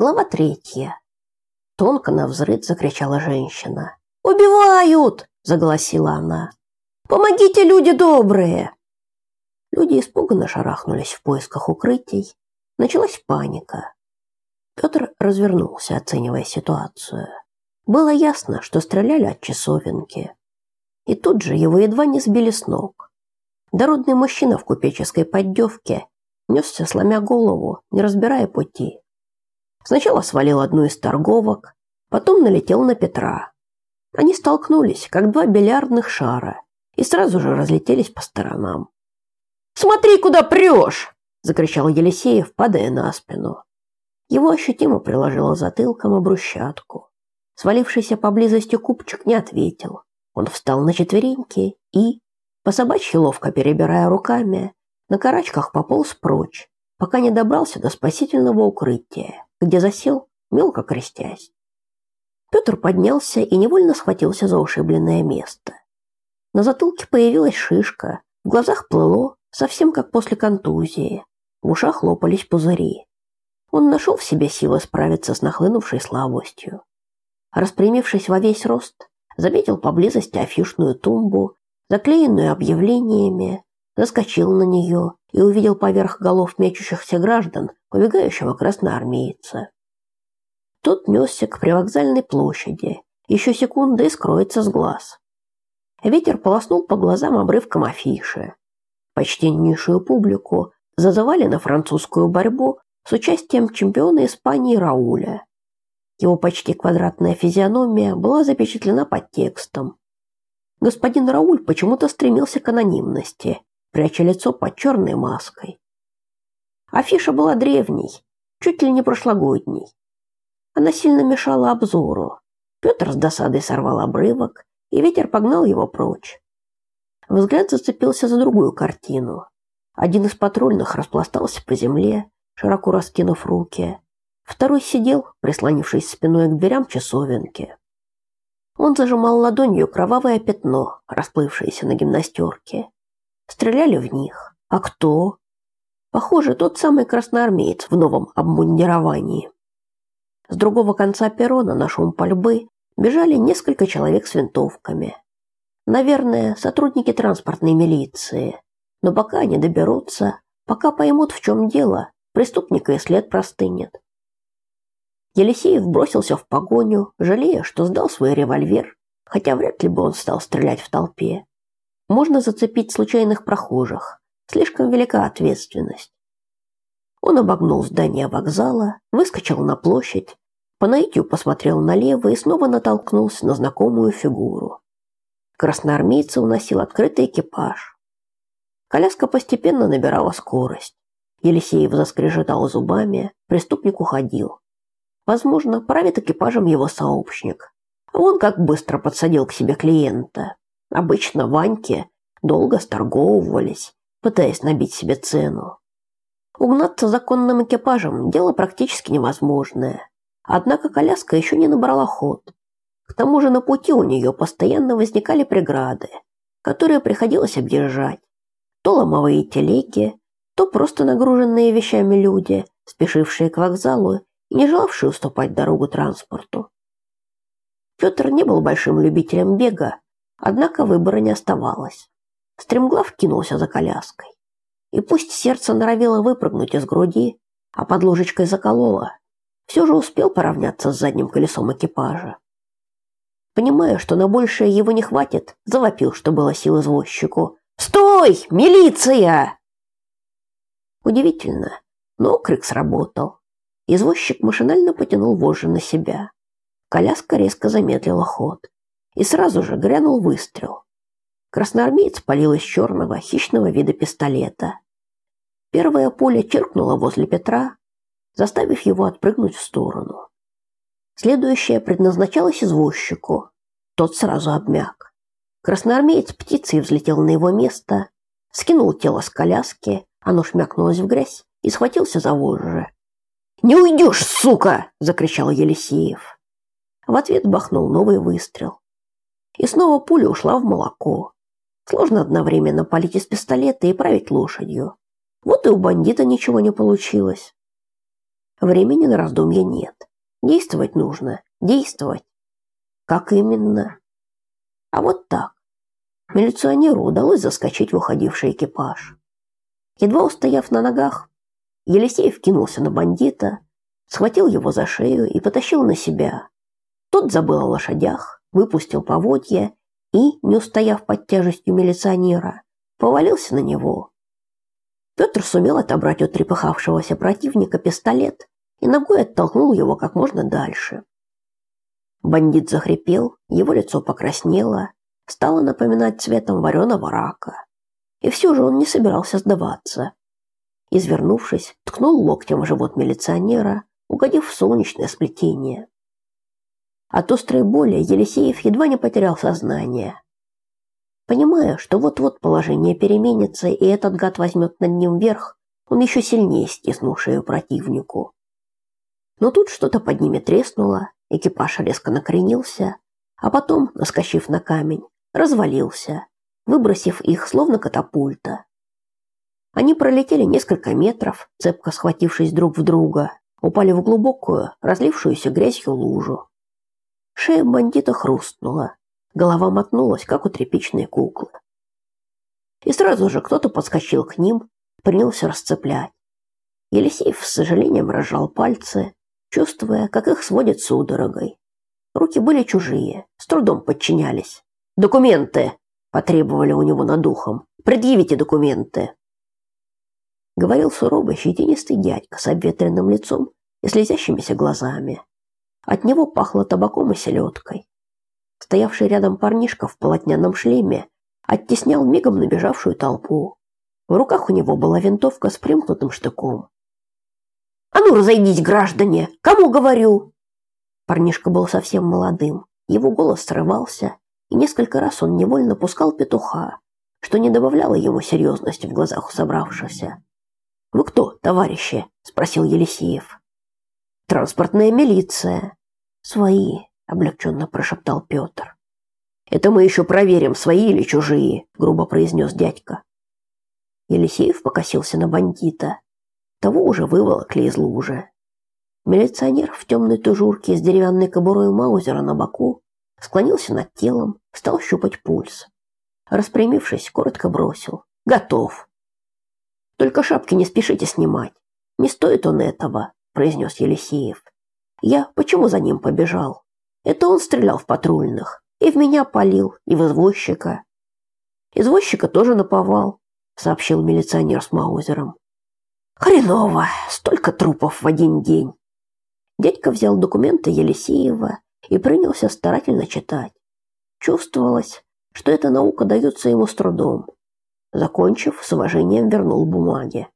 Глава третья. Тонко на взрыв закричала женщина. «Убивают!» – заголосила она. «Помогите, люди добрые!» Люди испуганно шарахнулись в поисках укрытий. Началась паника. Петр развернулся, оценивая ситуацию. Было ясно, что стреляли от часовенки. И тут же его едва не сбили с ног. Дородный мужчина в купеческой поддевке несся, сломя голову, не разбирая пути. Сначала свалил одну из торговок, потом налетел на Петра. Они столкнулись, как два бильярдных шара, и сразу же разлетелись по сторонам. «Смотри, куда прешь!» – закричал Елисеев, падая на спину. Его ощутимо приложило затылком о брусчатку. Свалившийся поблизости купчик не ответил. Он встал на четвереньки и, по собачьи ловко перебирая руками, на карачках пополз прочь, пока не добрался до спасительного укрытия где засел, мелко крестясь. Петр поднялся и невольно схватился за ушибленное место. На затылке появилась шишка, в глазах плыло, совсем как после контузии. В ушах лопались пузыри. Он нашел в себе силы справиться с нахлынувшей слабостью. Распрямившись во весь рост, заметил поблизости афишную тумбу, заклеенную объявлениями, заскочил на нее и увидел поверх голов мечущихся граждан убегающего красноармейца. Тот несся к привокзальной площади. Еще секунда и скроется с глаз. Ветер полоснул по глазам обрывком афиши. Почтеннейшую публику зазывали на французскую борьбу с участием чемпиона Испании Рауля. Его почти квадратная физиономия была запечатлена под текстом. Господин Рауль почему-то стремился к анонимности пряча лицо под черной маской. Афиша была древней, чуть ли не прошлогодней. Она сильно мешала обзору. Петр с досадой сорвал обрывок, и ветер погнал его прочь. Взгляд зацепился за другую картину. Один из патрульных распластался по земле, широко раскинув руки. Второй сидел, прислонившись спиной к дверям часовенки. Он зажимал ладонью кровавое пятно, расплывшееся на гимнастерке. Стреляли в них. А кто? Похоже, тот самый красноармеец в новом обмундировании. С другого конца перрона на шум пальбы бежали несколько человек с винтовками. Наверное, сотрудники транспортной милиции. Но пока они доберутся, пока поймут, в чем дело, преступника и след простынет. Елисеев бросился в погоню, жалея, что сдал свой револьвер, хотя вряд ли бы он стал стрелять в толпе. Можно зацепить случайных прохожих. Слишком велика ответственность. Он обогнул здание вокзала, выскочил на площадь, по наитию посмотрел налево и снова натолкнулся на знакомую фигуру. Красноармейца уносил открытый экипаж. Коляска постепенно набирала скорость. Елисеев заскрежетал зубами, преступник уходил. Возможно, правит экипажем его сообщник. Он как быстро подсадил к себе клиента. Обычно Ваньки долго сторговывались, пытаясь набить себе цену. Угнаться законным экипажем – дело практически невозможное. Однако коляска еще не набрала ход. К тому же на пути у нее постоянно возникали преграды, которые приходилось объезжать. То ломовые телеги, то просто нагруженные вещами люди, спешившие к вокзалу и не желавшие уступать дорогу транспорту. Петр не был большим любителем бега, Однако выбора не оставалось. Стремглав кинулся за коляской. И пусть сердце норовило выпрыгнуть из груди, а под ложечкой закололо, все же успел поравняться с задним колесом экипажа. Понимая, что на большее его не хватит, завопил, что было сил извозчику. «Стой! Милиция!» Удивительно, но крик сработал. Извозчик машинально потянул вожжи на себя. Коляска резко замедлила ход и сразу же грянул выстрел. Красноармеец палил из черного, хищного вида пистолета. Первое пуля чиркнуло возле Петра, заставив его отпрыгнуть в сторону. Следующее предназначалось извозчику. Тот сразу обмяк. Красноармеец птицей взлетел на его место, скинул тело с коляски, оно шмякнулось в грязь и схватился за вожжи. «Не уйдешь, сука!» – закричал Елисеев. В ответ бахнул новый выстрел. И снова пуля ушла в молоко. Сложно одновременно палить из пистолета и править лошадью. Вот и у бандита ничего не получилось. Времени на раздумья нет. Действовать нужно. Действовать. Как именно? А вот так. Милиционеру удалось заскочить в уходивший экипаж. Едва устояв на ногах, Елисеев кинулся на бандита, схватил его за шею и потащил на себя. Тот забыл о лошадях, выпустил поводья и, не устояв под тяжестью милиционера, повалился на него. Петр сумел отобрать у трепыхавшегося противника пистолет и ногой оттолкнул его как можно дальше. Бандит захрипел, его лицо покраснело, стало напоминать цветом вареного рака. И все же он не собирался сдаваться. Извернувшись, ткнул локтем в живот милиционера, угодив в солнечное сплетение. От острой боли Елисеев едва не потерял сознание. Понимая, что вот-вот положение переменится и этот гад возьмет над ним верх, он еще сильнее стиснул шею противнику. Но тут что-то под ними треснуло, экипаж резко накренился, а потом, наскочив на камень, развалился, выбросив их словно катапульта. Они пролетели несколько метров, цепко схватившись друг в друга, упали в глубокую, разлившуюся грязью лужу. Шея бандита хрустнула, голова мотнулась, как у тряпичной куклы. И сразу же кто-то подскочил к ним, принялся расцеплять. Елисеев с сожалением разжал пальцы, чувствуя, как их сводит судорогой. Руки были чужие, с трудом подчинялись. «Документы!» – потребовали у него над ухом. «Предъявите документы!» Говорил суровый, щетинистый дядька с обветренным лицом и слезящимися глазами. От него пахло табаком и селедкой. Стоявший рядом парнишка в полотняном шлеме оттеснял мигом набежавшую толпу. В руках у него была винтовка с примкнутым штыком. «А ну, разойдись, граждане! Кому говорю?» Парнишка был совсем молодым. Его голос срывался, и несколько раз он невольно пускал петуха, что не добавляло ему серьезности в глазах у собравшихся. «Вы кто, товарищи?» – спросил Елисеев. «Транспортная милиция». «Свои», – облегченно прошептал Петр. «Это мы еще проверим, свои или чужие», – грубо произнес дядька. Елисеев покосился на бандита. Того уже выволокли из лужи. Милиционер в темной тужурке с деревянной кобурой Маузера на боку склонился над телом, стал щупать пульс. Распрямившись, коротко бросил. «Готов!» «Только шапки не спешите снимать. Не стоит он этого», – произнес Елисеев. «Я почему за ним побежал? Это он стрелял в патрульных. И в меня палил, и в извозчика». «Извозчика тоже наповал», – сообщил милиционер с Маузером. «Хреново! Столько трупов в один день!» Дядька взял документы Елисеева и принялся старательно читать. Чувствовалось, что эта наука дается ему с трудом. Закончив, с уважением вернул бумаги.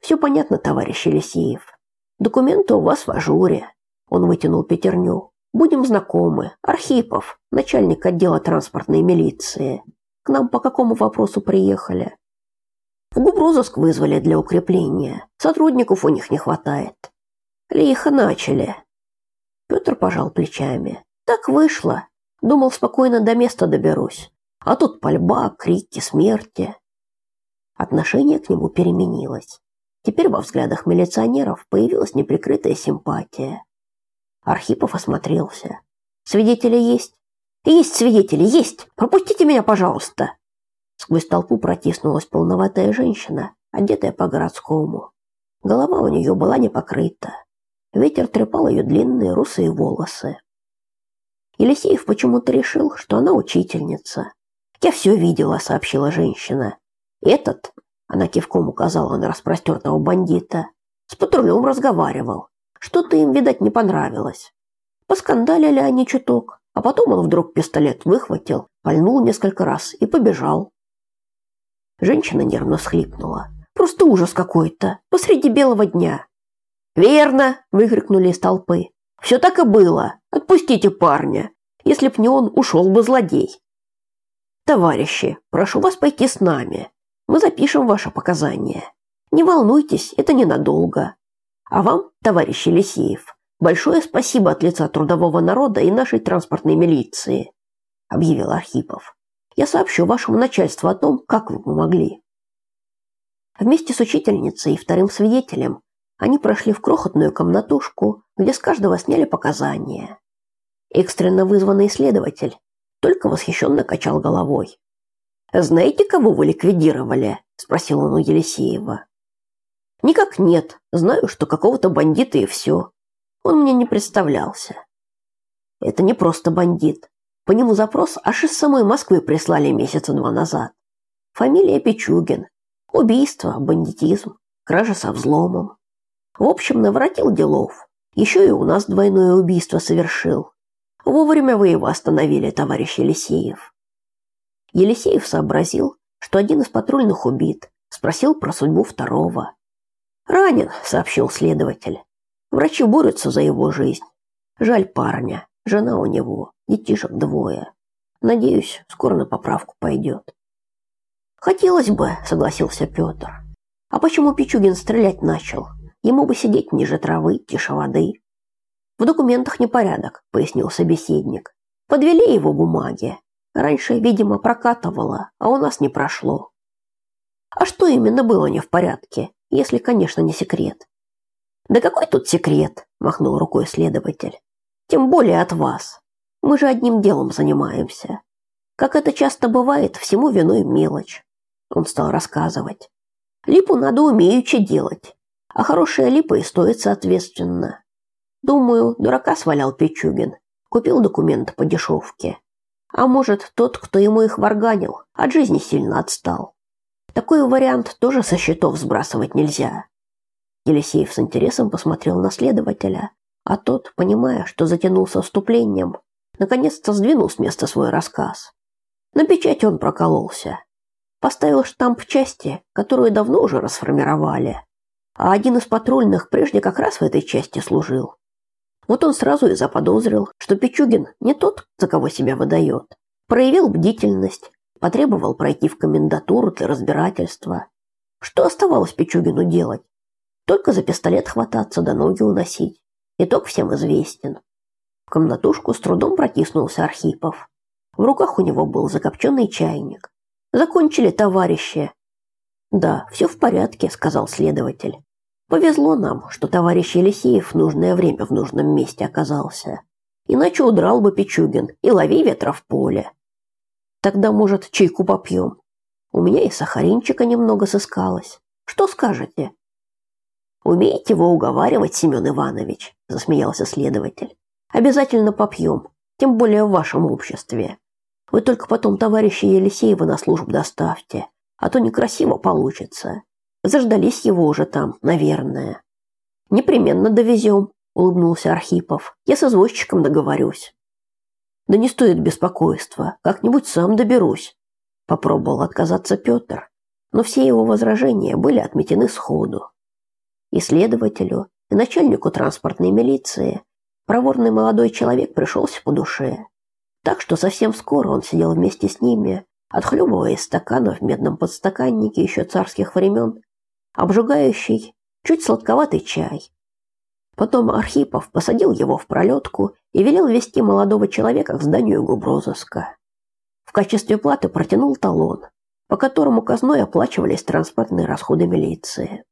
«Все понятно, товарищ Елисеев. Документы у вас в ажуре». Он вытянул пятерню. «Будем знакомы. Архипов, начальник отдела транспортной милиции. К нам по какому вопросу приехали?» «В губрозыск вызвали для укрепления. Сотрудников у них не хватает». «Лихо начали». Петр пожал плечами. «Так вышло. Думал, спокойно до места доберусь. А тут пальба, крики, смерти. Отношение к нему переменилось. Теперь во взглядах милиционеров появилась неприкрытая симпатия. Архипов осмотрелся. Свидетели есть? Есть свидетели, есть. Пропустите меня, пожалуйста. Сквозь толпу протиснулась полноватая женщина, одетая по-городскому. Голова у нее была не покрыта. Ветер трепал ее длинные русые волосы. Елисеев почему-то решил, что она учительница. «Я все видела», — сообщила женщина. «Этот», — она кивком указала на распростертого бандита, «с патрулем разговаривал. Что-то им, видать, не понравилось. Поскандалили они чуток, а потом он вдруг пистолет выхватил, пальнул несколько раз и побежал». Женщина нервно схлипнула. «Просто ужас какой-то, посреди белого дня». «Верно!» – выкрикнули из толпы. «Все так и было. Отпустите парня. Если б не он, ушел бы злодей». «Товарищи, прошу вас пойти с нами. Мы запишем ваши показания. Не волнуйтесь, это ненадолго. А вам, товарищ Елисеев, большое спасибо от лица трудового народа и нашей транспортной милиции», – объявил Архипов. «Я сообщу вашему начальству о том, как вы помогли». Вместе с учительницей и вторым свидетелем они прошли в крохотную комнатушку, где с каждого сняли показания. Экстренно вызванный следователь только восхищенно качал головой. «Знаете, кого вы ликвидировали?» – спросил он у Елисеева. «Никак нет. Знаю, что какого-то бандита и все. Он мне не представлялся». «Это не просто бандит. По нему запрос аж из самой Москвы прислали месяца два назад. Фамилия Пичугин. Убийство, бандитизм, кража со взломом. В общем, наворотил делов. Еще и у нас двойное убийство совершил. Вовремя вы его остановили, товарищ Елисеев. Елисеев сообразил, что один из патрульных убит, спросил про судьбу второго. Ранен, сообщил следователь. Врачи борются за его жизнь. Жаль парня, жена у него, детишек двое. Надеюсь, скоро на поправку пойдет. Хотелось бы, согласился Петр. А почему Пичугин стрелять начал? Ему бы сидеть ниже травы, тише воды. В документах непорядок, пояснил собеседник. Подвели его бумаги. Раньше, видимо, прокатывало, а у нас не прошло. А что именно было не в порядке, если, конечно, не секрет? Да какой тут секрет, махнул рукой следователь. Тем более от вас. Мы же одним делом занимаемся. Как это часто бывает, всему виной мелочь. Он стал рассказывать. Липу надо умеючи делать, а хорошая липа и стоит соответственно. Думаю, дурака свалял Пичугин, купил документы по дешевке. А может, тот, кто ему их варганил, от жизни сильно отстал. Такой вариант тоже со счетов сбрасывать нельзя. Елисеев с интересом посмотрел на следователя, а тот, понимая, что затянулся вступлением, наконец-то сдвинул с места свой рассказ. На печать он прокололся. Поставил штамп в части, которую давно уже расформировали. А один из патрульных прежде как раз в этой части служил. Вот он сразу и заподозрил, что Пичугин не тот, за кого себя выдает. Проявил бдительность, потребовал пройти в комендатуру для разбирательства. Что оставалось Пичугину делать? Только за пистолет хвататься да ноги уносить. Итог всем известен. В комнатушку с трудом протиснулся Архипов. В руках у него был закопченный чайник. Закончили, товарищи. Да, все в порядке, сказал следователь. Повезло нам, что товарищ Елисеев в нужное время в нужном месте оказался. Иначе удрал бы Пичугин и лови ветра в поле. Тогда, может, чайку попьем? У меня и сахаринчика немного сыскалось. Что скажете? Умеете вы уговаривать, Семен Иванович, засмеялся следователь. Обязательно попьем, тем более в вашем обществе. Вы только потом товарища Елисеева на службу доставьте, а то некрасиво получится. Заждались его уже там, наверное. Непременно довезем, улыбнулся Архипов. Я с извозчиком договорюсь. Да не стоит беспокойства, как-нибудь сам доберусь. Попробовал отказаться Петр, но все его возражения были отметены сходу. И следователю, и начальнику транспортной милиции проворный молодой человек пришелся по душе. Так что совсем скоро он сидел вместе с ними, отхлебывая из стакана в медном подстаканнике еще царских времен обжигающий, чуть сладковатый чай. Потом Архипов посадил его в пролетку и велел вести молодого человека к зданию губрозыска. В качестве платы протянул талон, по которому казной оплачивались транспортные расходы милиции.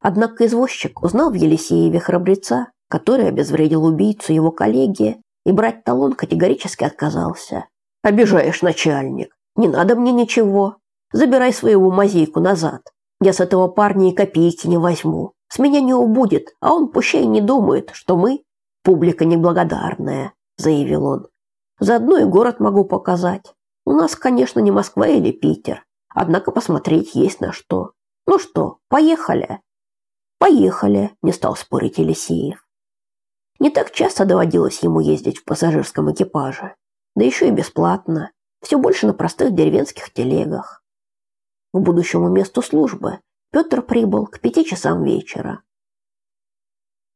Однако извозчик узнал в Елисееве храбреца, который обезвредил убийцу его коллеги, и брать талон категорически отказался. «Обижаешь, начальник! Не надо мне ничего! Забирай своего мазейку назад!» Я с этого парня и копейки не возьму. С меня не убудет, а он пущай не думает, что мы публика неблагодарная, заявил он. Заодно и город могу показать. У нас, конечно, не Москва или Питер, однако посмотреть есть на что. Ну что, поехали? Поехали, не стал спорить Елисеев. Не так часто доводилось ему ездить в пассажирском экипаже, да еще и бесплатно, все больше на простых деревенских телегах. К будущему месту службы Петр прибыл к пяти часам вечера.